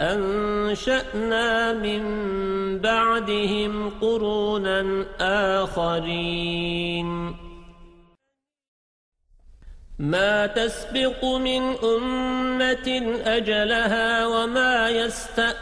أنشأنا من بعدهم قرونا آخرين. ما تسبق من أمة أجلها وما يستأذن